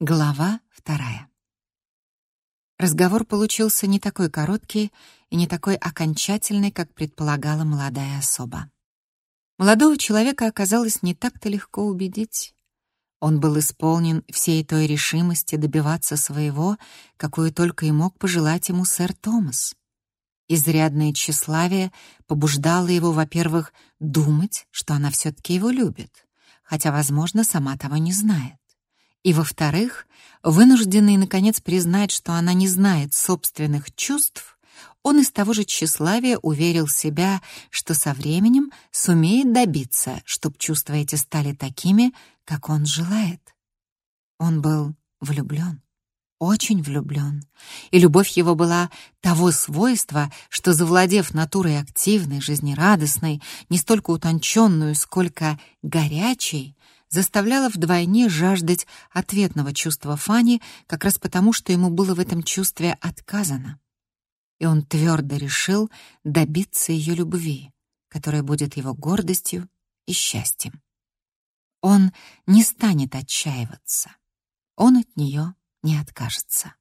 Глава вторая. Разговор получился не такой короткий и не такой окончательный, как предполагала молодая особа. Молодого человека оказалось не так-то легко убедить. Он был исполнен всей той решимости добиваться своего, какую только и мог пожелать ему сэр Томас. Изрядное тщеславие побуждало его, во-первых, думать, что она все-таки его любит, хотя, возможно, сама того не знает. И, во-вторых, вынужденный, наконец, признать, что она не знает собственных чувств, он из того же тщеславия уверил себя, что со временем сумеет добиться, чтобы чувства эти стали такими, как он желает. Он был влюблен, очень влюблен, и любовь его была того свойства, что, завладев натурой активной, жизнерадостной, не столько утонченную, сколько горячей, заставляла вдвойне жаждать ответного чувства Фани, как раз потому, что ему было в этом чувстве отказано. И он твердо решил добиться ее любви, которая будет его гордостью и счастьем. Он не станет отчаиваться. Он от нее не откажется.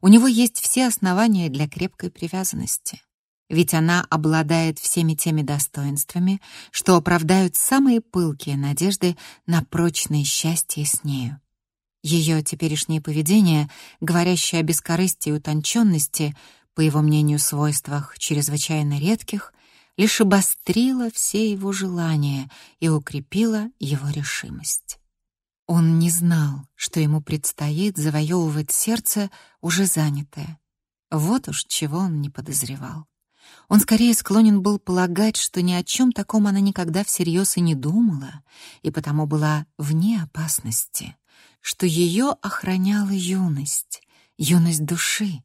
У него есть все основания для крепкой привязанности ведь она обладает всеми теми достоинствами, что оправдают самые пылкие надежды на прочное счастье с нею. Ее теперешнее поведение, говорящее о бескорыстии и утонченности, по его мнению, свойствах чрезвычайно редких, лишь обострило все его желания и укрепило его решимость. Он не знал, что ему предстоит завоевывать сердце, уже занятое. Вот уж чего он не подозревал. Он скорее склонен был полагать, что ни о чем таком она никогда всерьез и не думала, и потому была вне опасности, что ее охраняла юность, юность души,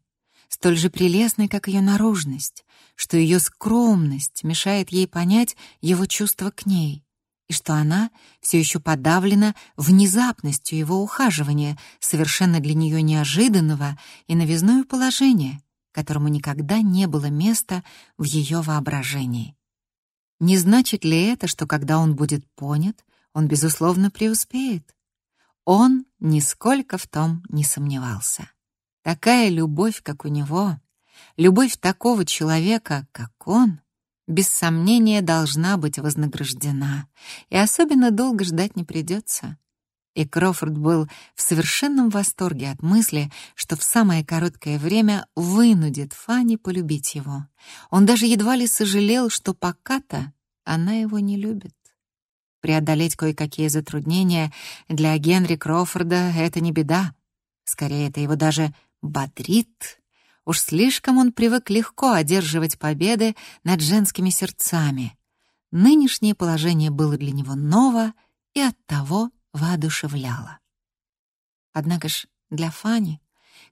столь же прелестной, как ее наружность, что ее скромность мешает ей понять его чувства к ней, и что она все еще подавлена внезапностью его ухаживания, совершенно для нее неожиданного и новизную положения — которому никогда не было места в ее воображении. Не значит ли это, что когда он будет понят, он, безусловно, преуспеет? Он нисколько в том не сомневался. Такая любовь, как у него, любовь такого человека, как он, без сомнения должна быть вознаграждена, и особенно долго ждать не придется. И Крофорд был в совершенном восторге от мысли, что в самое короткое время вынудит Фанни полюбить его. Он даже едва ли сожалел, что пока-то она его не любит. Преодолеть кое-какие затруднения для Генри Крофорда — это не беда. Скорее, это его даже бодрит. Уж слишком он привык легко одерживать победы над женскими сердцами. Нынешнее положение было для него ново и оттого воодушевляло. Однако ж для Фани,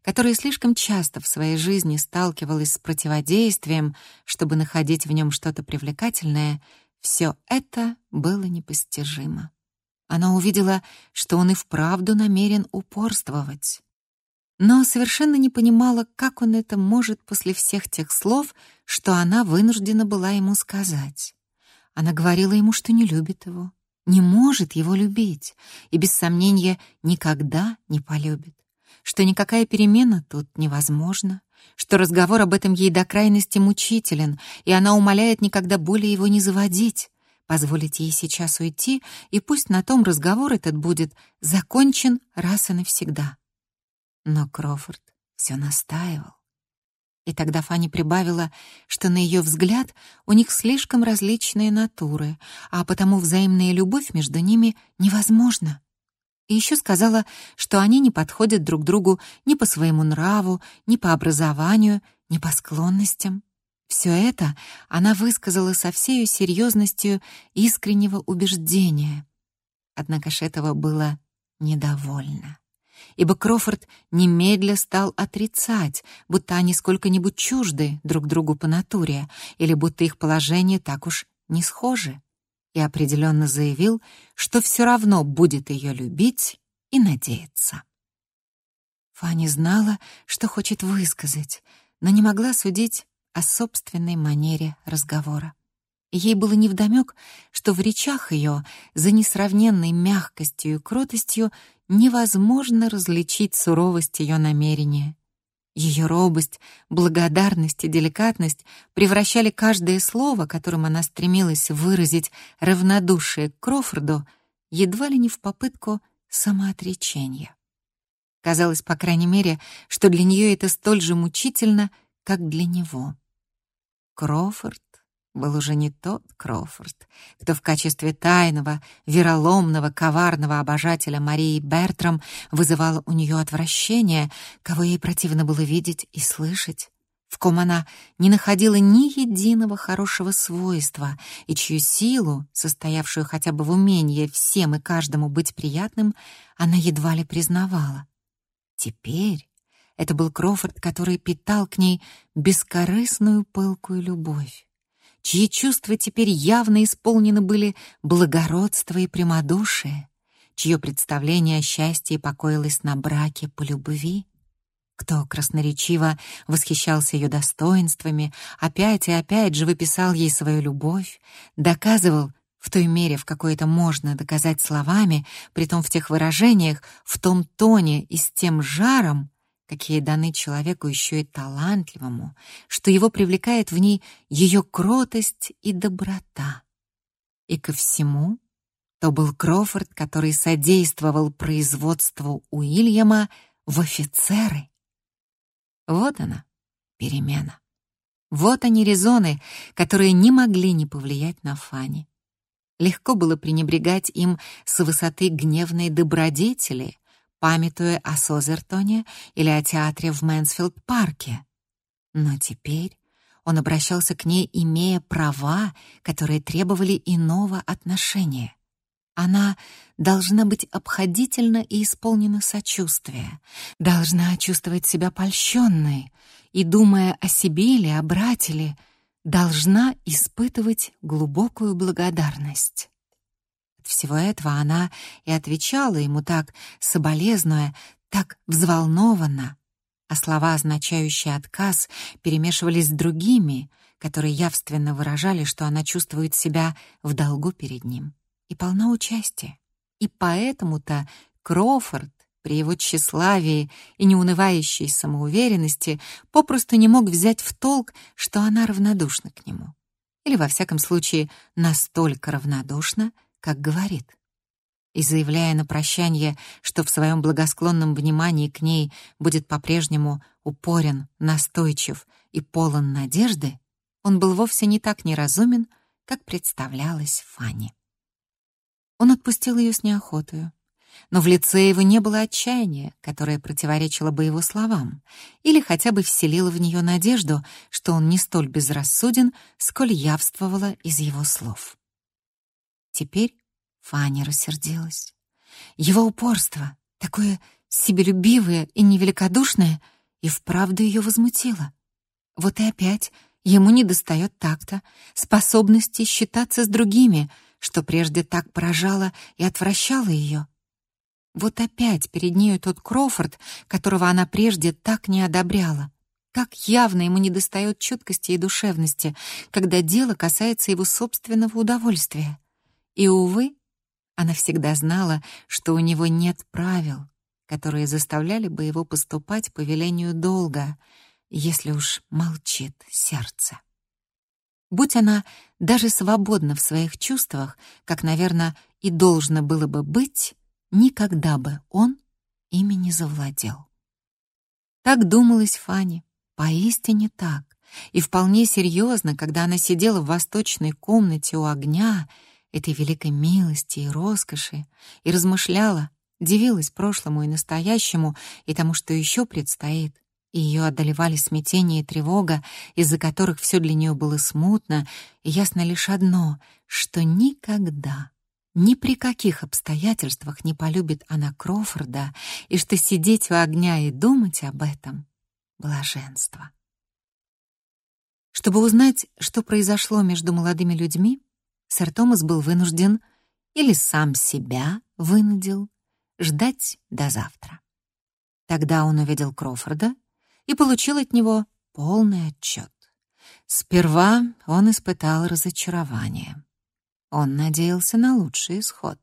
которая слишком часто в своей жизни сталкивалась с противодействием, чтобы находить в нем что-то привлекательное, все это было непостижимо. Она увидела, что он и вправду намерен упорствовать. Но совершенно не понимала, как он это может после всех тех слов, что она вынуждена была ему сказать. Она говорила ему, что не любит его, не может его любить и, без сомнения, никогда не полюбит, что никакая перемена тут невозможна, что разговор об этом ей до крайности мучителен, и она умоляет никогда более его не заводить, позволить ей сейчас уйти, и пусть на том разговор этот будет закончен раз и навсегда. Но Крофорд все настаивал. И тогда Фанни прибавила, что на ее взгляд у них слишком различные натуры, а потому взаимная любовь между ними невозможна. И еще сказала, что они не подходят друг другу ни по своему нраву, ни по образованию, ни по склонностям. Все это она высказала со всей серьезностью искреннего убеждения. Однако ж этого было недовольно ибо Крофорд немедля стал отрицать, будто они сколько-нибудь чужды друг другу по натуре, или будто их положение так уж не схожи, и определенно заявил, что все равно будет ее любить и надеяться. Фанни знала, что хочет высказать, но не могла судить о собственной манере разговора. Ей было невдомёк, что в речах ее за несравненной мягкостью и кротостью невозможно различить суровость ее намерения. Ее робость, благодарность и деликатность превращали каждое слово, которым она стремилась выразить равнодушие к Крофорду, едва ли не в попытку самоотречения. Казалось, по крайней мере, что для нее это столь же мучительно, как для него. Крофорд был уже не тот Крофорд, кто в качестве тайного, вероломного, коварного обожателя Марии Бертрам вызывал у нее отвращение, кого ей противно было видеть и слышать, в ком она не находила ни единого хорошего свойства и чью силу, состоявшую хотя бы в умении всем и каждому быть приятным, она едва ли признавала. Теперь это был Крофорд, который питал к ней бескорыстную пылкую любовь чьи чувства теперь явно исполнены были благородства и прямодушия, чье представление о счастье покоилось на браке по любви, кто красноречиво восхищался ее достоинствами, опять и опять же выписал ей свою любовь, доказывал в той мере, в какой это можно доказать словами, притом в тех выражениях, в том тоне и с тем жаром, какие даны человеку еще и талантливому, что его привлекает в ней ее кротость и доброта. И ко всему то был Крофорд, который содействовал производству Уильяма в офицеры. Вот она, перемена. Вот они резоны, которые не могли не повлиять на Фанни. Легко было пренебрегать им с высоты гневной добродетели, памятуя о Созертоне или о театре в Мэнсфилд-парке. Но теперь он обращался к ней, имея права, которые требовали иного отношения. Она должна быть обходительна и исполнена сочувствия, должна чувствовать себя польщенной и, думая о себе или о брате должна испытывать глубокую благодарность всего этого она и отвечала ему так соболезнуя, так взволнованно, а слова, означающие отказ, перемешивались с другими, которые явственно выражали, что она чувствует себя в долгу перед ним и полна участия. И поэтому-то Крофорд при его тщеславии и неунывающей самоуверенности попросту не мог взять в толк, что она равнодушна к нему. Или, во всяком случае, настолько равнодушна, как говорит. И заявляя на прощание, что в своем благосклонном внимании к ней будет по-прежнему упорен, настойчив и полон надежды, он был вовсе не так неразумен, как представлялось Фанни. Он отпустил ее с неохотою, но в лице его не было отчаяния, которое противоречило бы его словам, или хотя бы вселило в нее надежду, что он не столь безрассуден, сколь явствовало из его слов. Теперь Фаня рассердилась. Его упорство, такое себелюбивое и невеликодушное, и вправду ее возмутило. Вот и опять ему недостает такта, способности считаться с другими, что прежде так поражало и отвращало ее. Вот опять перед нею тот Крофорд, которого она прежде так не одобряла. Как явно ему недостает чуткости и душевности, когда дело касается его собственного удовольствия. И, увы, она всегда знала, что у него нет правил, которые заставляли бы его поступать по велению долга, если уж молчит сердце. Будь она даже свободна в своих чувствах, как, наверное, и должно было бы быть, никогда бы он ими не завладел. Так думалась Фанни, поистине так, и вполне серьезно, когда она сидела в восточной комнате у огня — этой великой милости и роскоши, и размышляла, дивилась прошлому и настоящему, и тому, что еще предстоит. И ее одолевали смятение и тревога, из-за которых все для нее было смутно, и ясно лишь одно, что никогда, ни при каких обстоятельствах не полюбит она Крофорда, и что сидеть у огня и думать об этом — блаженство. Чтобы узнать, что произошло между молодыми людьми, сэр Томас был вынужден, или сам себя вынудил, ждать до завтра. Тогда он увидел Крофорда и получил от него полный отчет. Сперва он испытал разочарование. Он надеялся на лучший исход.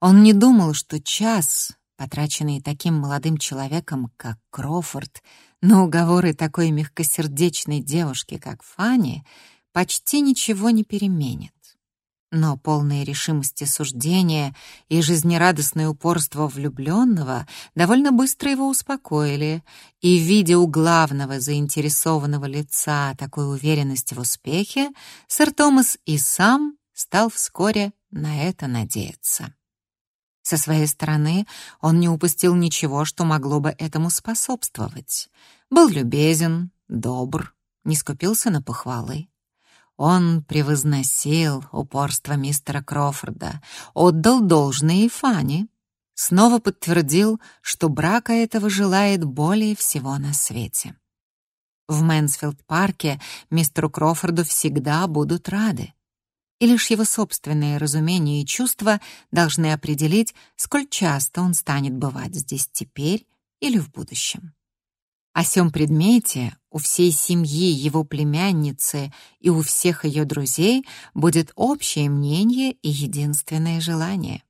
Он не думал, что час, потраченные таким молодым человеком, как Крофорд, на уговоры такой мягкосердечной девушки, как Фанни, почти ничего не переменит. Но полные решимости суждения и жизнерадостное упорство влюбленного довольно быстро его успокоили, и, видя у главного заинтересованного лица такую уверенность в успехе, сэр Томас и сам стал вскоре на это надеяться. Со своей стороны он не упустил ничего, что могло бы этому способствовать. Был любезен, добр, не скупился на похвалы. Он превозносил упорство мистера Крофорда, отдал должное и Фанни. Снова подтвердил, что брака этого желает более всего на свете. В Мэнсфилд-парке мистеру Крофорду всегда будут рады. И лишь его собственные разумения и чувства должны определить, сколь часто он станет бывать здесь теперь или в будущем. О сём предмете у всей семьи его племянницы и у всех ее друзей будет общее мнение и единственное желание.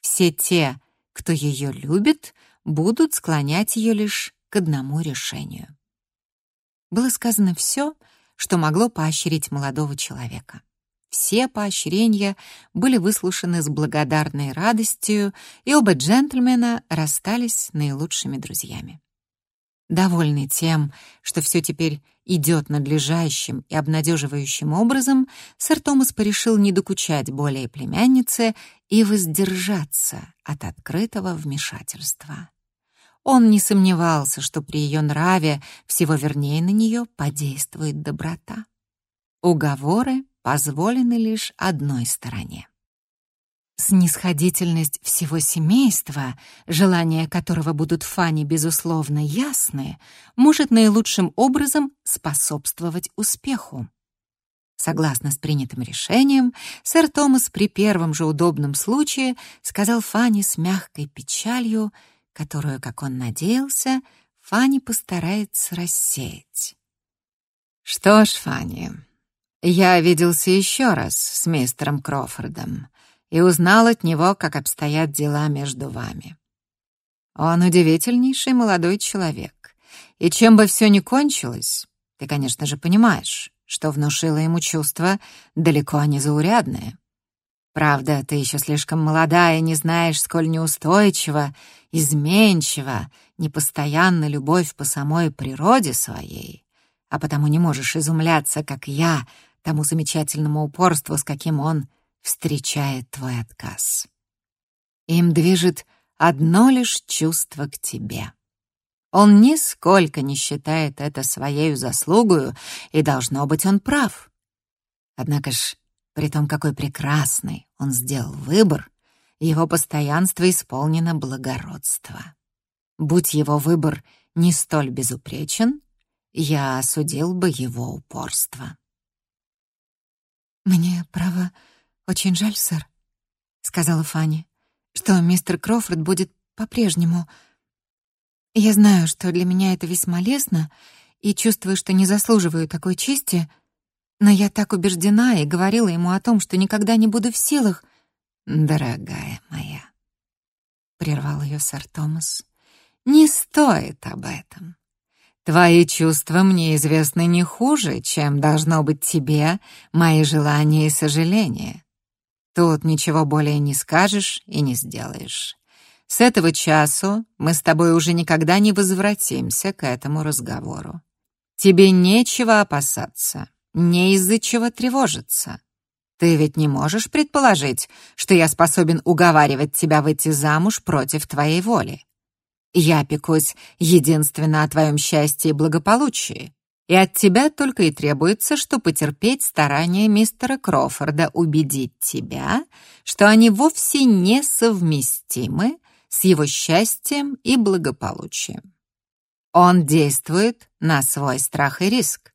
Все те, кто ее любит, будут склонять ее лишь к одному решению. Было сказано все, что могло поощрить молодого человека. Все поощрения были выслушаны с благодарной радостью, и оба джентльмена расстались наилучшими друзьями. Довольный тем, что все теперь идет надлежащим и обнадеживающим образом, сэр Томас порешил не докучать более племяннице и воздержаться от открытого вмешательства. Он не сомневался, что при ее нраве всего вернее на нее подействует доброта. Уговоры позволены лишь одной стороне. Снисходительность всего семейства, желания которого будут Фане безусловно ясны, может наилучшим образом способствовать успеху. Согласно с принятым решением, сэр Томас при первом же удобном случае сказал Фане с мягкой печалью, которую, как он надеялся, Фанни постарается рассеять. «Что ж, Фанни, я виделся еще раз с мистером Крофордом и узнал от него, как обстоят дела между вами. Он удивительнейший молодой человек, и чем бы все ни кончилось, ты, конечно же, понимаешь, что внушило ему чувство далеко не заурядное. Правда, ты еще слишком молодая и не знаешь, сколь неустойчива, изменчива, непостоянна любовь по самой природе своей, а потому не можешь изумляться, как я, тому замечательному упорству, с каким он встречает твой отказ. Им движет одно лишь чувство к тебе. Он нисколько не считает это своей заслугою, и, должно быть, он прав. Однако ж, при том, какой прекрасный он сделал выбор, его постоянство исполнено благородства. Будь его выбор не столь безупречен, я осудил бы его упорство. «Мне, право, очень жаль, сэр», — сказала Фанни, «что мистер Крофорд будет по-прежнему. Я знаю, что для меня это весьма лестно, и чувствую, что не заслуживаю такой чести, но я так убеждена и говорила ему о том, что никогда не буду в силах. Дорогая моя, прервал ее сэр Томас, не стоит об этом. Твои чувства мне известны не хуже, чем должно быть тебе мои желания и сожаления. Тут ничего более не скажешь и не сделаешь. С этого часу мы с тобой уже никогда не возвратимся к этому разговору. Тебе нечего опасаться, не из-за чего тревожиться. Ты ведь не можешь предположить, что я способен уговаривать тебя выйти замуж против твоей воли. Я пекусь единственно о твоем счастье и благополучии, и от тебя только и требуется, что потерпеть старания мистера Крофорда убедить тебя, что они вовсе несовместимы с его счастьем и благополучием. Он действует на свой страх и риск.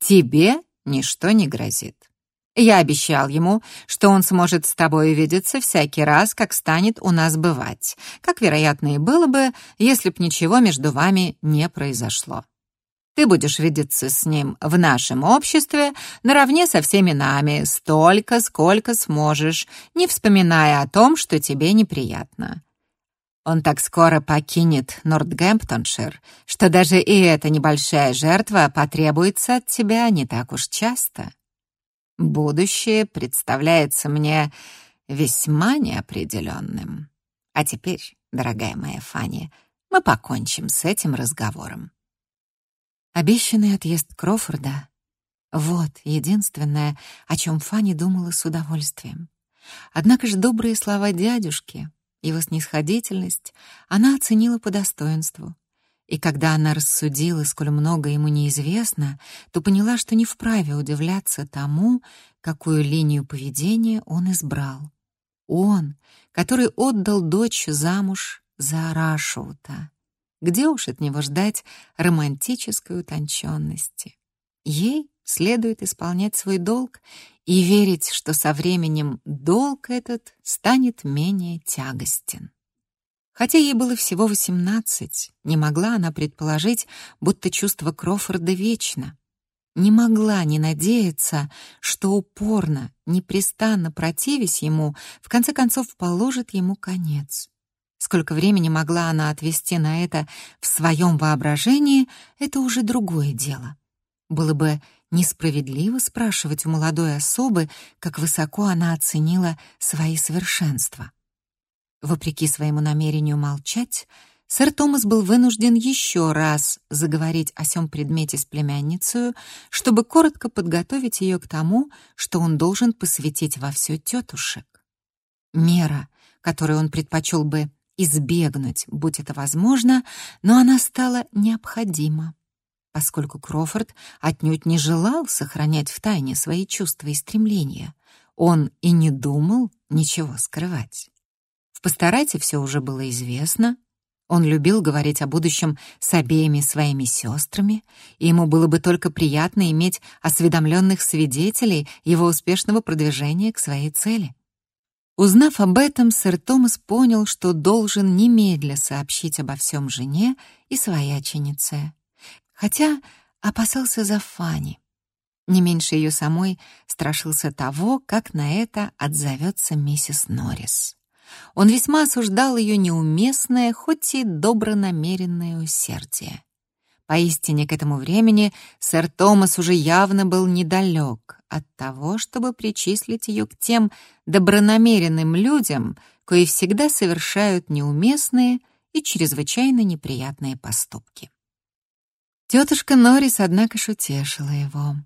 Тебе ничто не грозит. Я обещал ему, что он сможет с тобой видеться всякий раз, как станет у нас бывать, как, вероятно, и было бы, если б ничего между вами не произошло. Ты будешь видеться с ним в нашем обществе наравне со всеми нами, столько, сколько сможешь, не вспоминая о том, что тебе неприятно. Он так скоро покинет Нортгемптоншир, что даже и эта небольшая жертва потребуется от тебя не так уж часто. Будущее представляется мне весьма неопределенным. А теперь, дорогая моя Фанни, мы покончим с этим разговором. Обещанный отъезд Крофорда — вот единственное, о чем Фанни думала с удовольствием. Однако же добрые слова дядюшки, его снисходительность она оценила по достоинству. И когда она рассудила, сколь много ему неизвестно, то поняла, что не вправе удивляться тому, какую линию поведения он избрал. Он, который отдал дочь замуж за Рашоута. Где уж от него ждать романтической утонченности? Ей следует исполнять свой долг и верить, что со временем долг этот станет менее тягостен. Хотя ей было всего восемнадцать, не могла она предположить, будто чувство Крофорда вечно. Не могла не надеяться, что упорно, непрестанно противясь ему, в конце концов положит ему конец. Сколько времени могла она отвести на это в своем воображении, это уже другое дело. Было бы несправедливо спрашивать у молодой особы, как высоко она оценила свои совершенства. Вопреки своему намерению молчать, сэр Томас был вынужден еще раз заговорить о сём предмете с племянницей, чтобы коротко подготовить ее к тому, что он должен посвятить во все тетушек. Мера, которую он предпочел бы избегнуть, будь это возможно, но она стала необходима поскольку Крофорд отнюдь не желал сохранять в тайне свои чувства и стремления. Он и не думал ничего скрывать. В пасторате все уже было известно. Он любил говорить о будущем с обеими своими сестрами, и ему было бы только приятно иметь осведомленных свидетелей его успешного продвижения к своей цели. Узнав об этом, сэр Томас понял, что должен немедля сообщить обо всем жене и свояченице хотя опасался за Фани. Не меньше ее самой страшился того, как на это отзовется миссис Норрис. Он весьма осуждал ее неуместное, хоть и добронамеренное усердие. Поистине к этому времени сэр Томас уже явно был недалек от того, чтобы причислить ее к тем добронамеренным людям, кои всегда совершают неуместные и чрезвычайно неприятные поступки. Тетушка Норрис, однако, ж утешила его.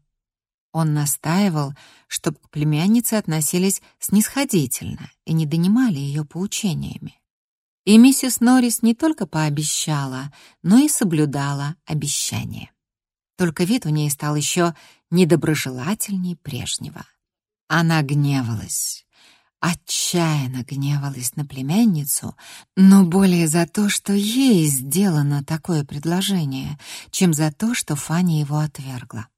Он настаивал, чтобы к племяннице относились снисходительно и не донимали ее поучениями. И миссис Норрис не только пообещала, но и соблюдала обещание. Только вид у ней стал еще недоброжелательней прежнего. Она гневалась отчаянно гневалась на племянницу, но более за то, что ей сделано такое предложение, чем за то, что Фанни его отвергла.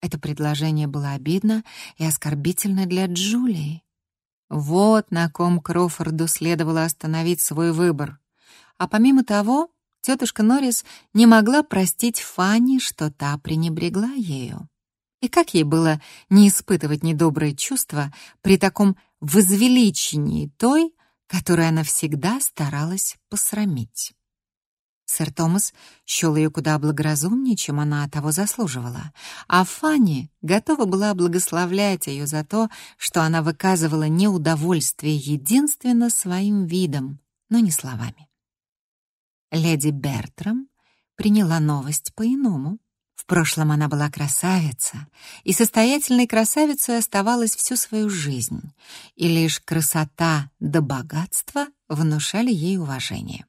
Это предложение было обидно и оскорбительно для Джулии. Вот на ком Крофорду следовало остановить свой выбор. А помимо того, тетушка Норрис не могла простить Фанни, что та пренебрегла ею. И как ей было не испытывать недобрые чувства при таком возвеличении той, которую она всегда старалась посрамить? Сэр Томас счел ее куда благоразумнее, чем она того заслуживала, а Фанни готова была благословлять ее за то, что она выказывала неудовольствие единственно своим видом, но не словами. Леди Бертрам приняла новость по-иному. В прошлом она была красавица, и состоятельной красавицей оставалась всю свою жизнь, и лишь красота да богатство внушали ей уважение.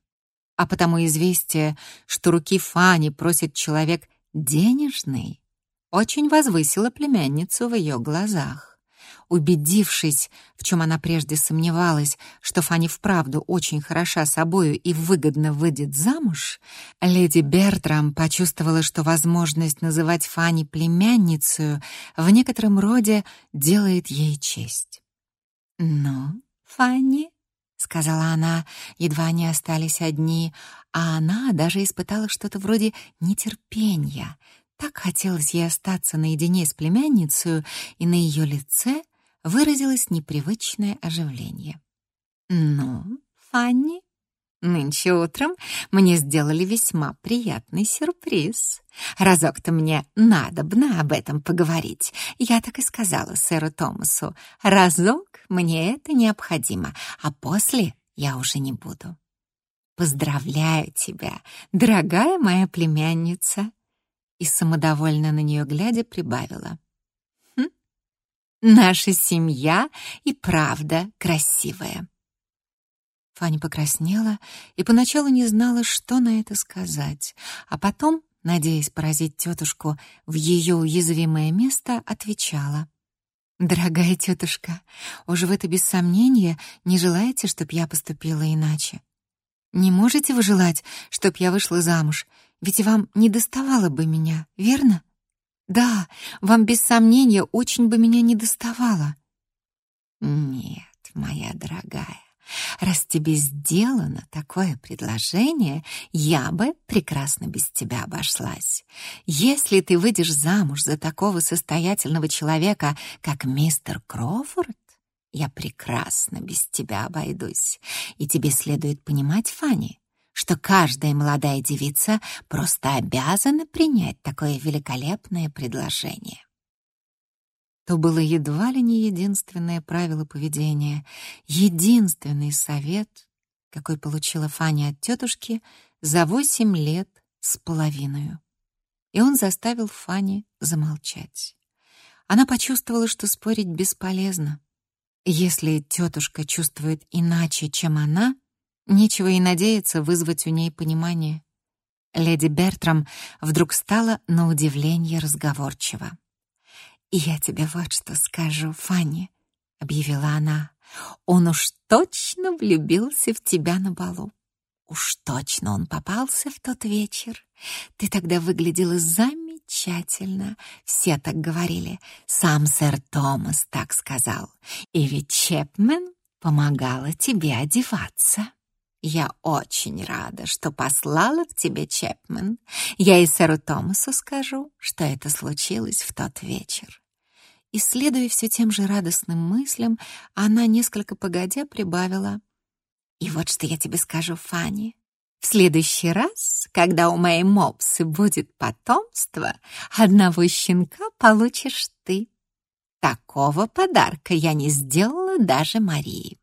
А потому известие, что руки Фани просит человек денежный, очень возвысило племянницу в ее глазах. Убедившись, в чем она прежде сомневалась, что Фанни вправду очень хороша собою и выгодно выйдет замуж, леди Бертрам почувствовала, что возможность называть Фанни племянницей в некотором роде делает ей честь. «Ну, Фанни», — сказала она, едва они остались одни, а она даже испытала что-то вроде нетерпения. Так хотелось ей остаться наедине с племянницей, и на ее лице выразилось непривычное оживление. «Ну, Фанни?» Нынче утром мне сделали весьма приятный сюрприз. Разок-то мне надобно об этом поговорить. Я так и сказала сэру Томасу. Разок мне это необходимо, а после я уже не буду. Поздравляю тебя, дорогая моя племянница. И самодовольно на нее глядя прибавила. Хм, наша семья и правда красивая. Фаня покраснела и поначалу не знала, что на это сказать, а потом, надеясь поразить тетушку в ее уязвимое место, отвечала. «Дорогая тетушка, уж в это без сомнения не желаете, чтоб я поступила иначе? Не можете вы желать, чтоб я вышла замуж, ведь вам не доставало бы меня, верно? Да, вам без сомнения очень бы меня не доставало». «Нет, моя дорогая, Раз тебе сделано такое предложение, я бы прекрасно без тебя обошлась. Если ты выйдешь замуж за такого состоятельного человека, как мистер Крофорд, я прекрасно без тебя обойдусь. И тебе следует понимать, Фанни, что каждая молодая девица просто обязана принять такое великолепное предложение то было едва ли не единственное правило поведения, единственный совет, какой получила Фаня от тетушки за восемь лет с половиной. И он заставил Фани замолчать. Она почувствовала, что спорить бесполезно. Если тетушка чувствует иначе, чем она, нечего и надеяться вызвать у ней понимание. Леди Бертрам вдруг стала на удивление разговорчива. «Я тебе вот что скажу, Фанни», — объявила она. «Он уж точно влюбился в тебя на балу. Уж точно он попался в тот вечер. Ты тогда выглядела замечательно. Все так говорили. Сам сэр Томас так сказал. И ведь Чепмен помогала тебе одеваться». «Я очень рада, что послала к тебе Чепмен. Я и сэру Томасу скажу, что это случилось в тот вечер». И, следуя все тем же радостным мыслям, она несколько погодя прибавила. «И вот что я тебе скажу, Фанни. В следующий раз, когда у моей мопсы будет потомство, одного щенка получишь ты. Такого подарка я не сделала даже Марии.